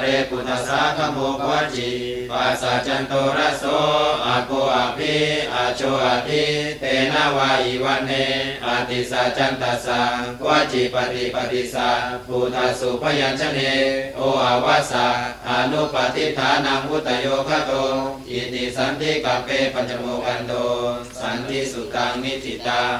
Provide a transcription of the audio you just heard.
เรปุตสาขโมกวจีปัสสะจันโตระโสอะโกอะภิอะโชอะทิเตนะวาอิวันเนอาติสัจันตสังวจีปฏิปฏิสะปุทาสุพยัญชเนโออาวาสะอนุปฏิฐานังอุตโยคะโตอิติสันติกัปเปปัญจโมกันโตสันติสุตังนิจิตัง